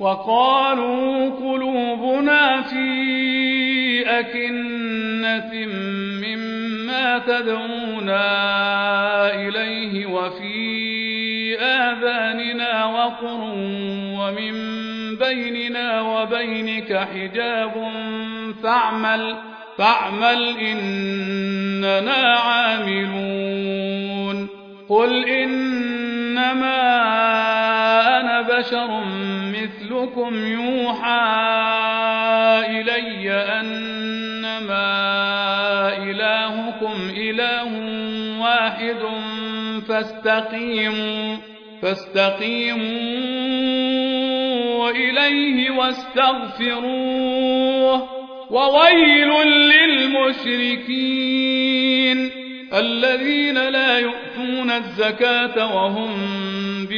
وقالوا قلوبنا في أكنة مما تدعونا إليه وفي آذاننا وقر ومن بيننا وبينك حجاب فاعمل فاعمل إننا عاملون. قل إنما بشر مثلكم يوحى إلي أنما إلهكم إله واحد فاستقيموا فاستقيموا إليه واستغفروه وويل للمشركين الذين لا يؤتون الزكاة وهم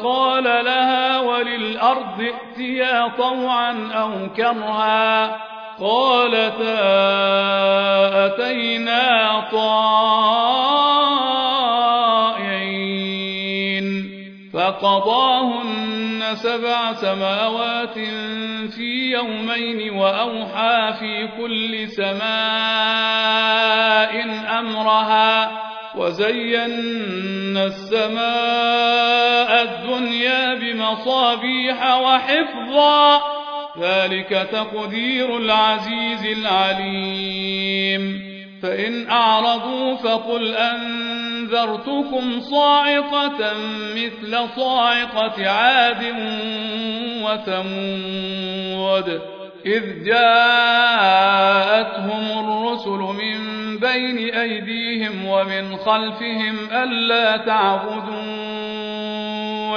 فقال لها وللأرض ائتيا طوعا أو كرها قالتا أتينا طائعين فقضاهن سبع سماوات في يومين وأوحى في كل سماء أمرها وزينا السماء بمصابيح وحفظا. ذلك تقدير العزيز العليم. فإن أعرضوا فقل أنذرتكم صاعقة مثل صاعقة عاد وثمود. إذ جاءتهم الرسل من بين أيديهم ومن خلفهم ألا تعبدوا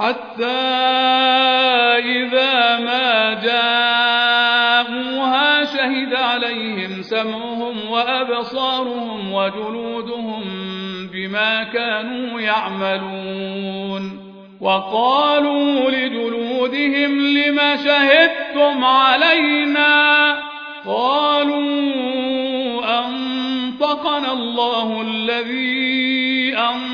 حتى إذا ما جاءوها شهد عليهم سمعهم وأبصارهم وجلودهم بما كانوا يعملون وقالوا لجلودهم لم شهدتم علينا قالوا أنطقنا الله الذي أنطق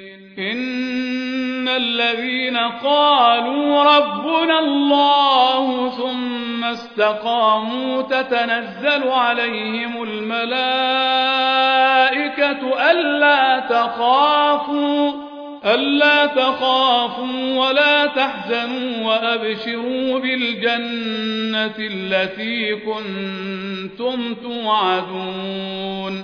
إن الذين قالوا ربنا الله ثم استقاموا تتنزل عليهم الملائكة ألا تخافوا ألا تخافوا ولا تحزنوا وأبشروا بالجنة التي كنتم توعدون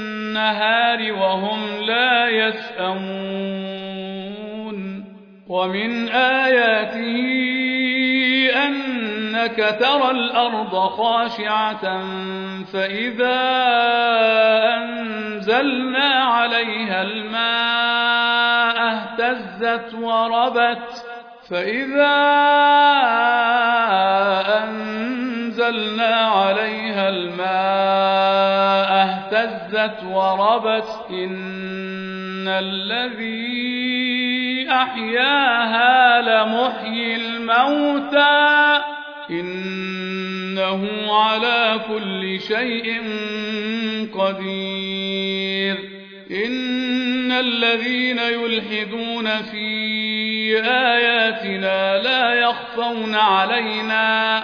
وهم لا يسأمون ومن آياته أنك ترى الأرض خاشعة فإذا أنزلنا عليها الماء اهتزت وربت فإذا أنزلنا عليها الماء اهتزت وربت إن الذي أحياها لمحيي الموتى إنه على كل شيء قدير إن الذين يلحدون في آياتنا لا يخفون علينا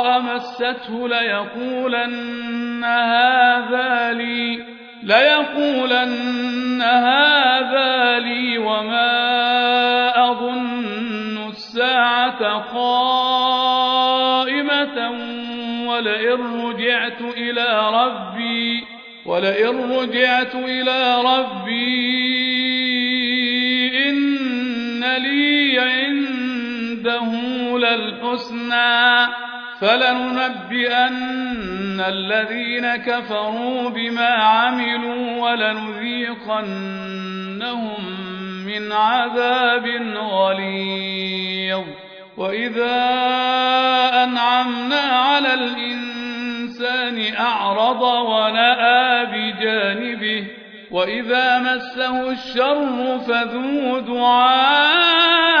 مسته ليقولن هذا لي ليقولن هذا لي وما أظن الساعة قائمة ولئن رجعت إلى ربي ولئن رجعت إلى ربي إن لي عنده للحسنى. فلننبئن الذين كفروا بما عملوا ولنذيقنهم من عذاب غليظ. وإذا أنعمنا على الإنسان أعرض ونأى بجانبه وإذا مسه الشر فذو دعاء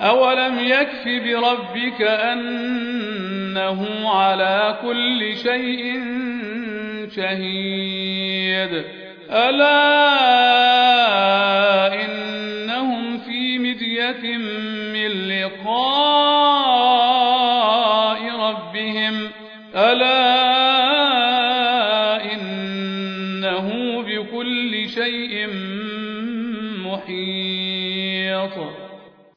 أولم يكف بربك أنه على كل شيء شهيد ألا إنهم في مدية من لقاء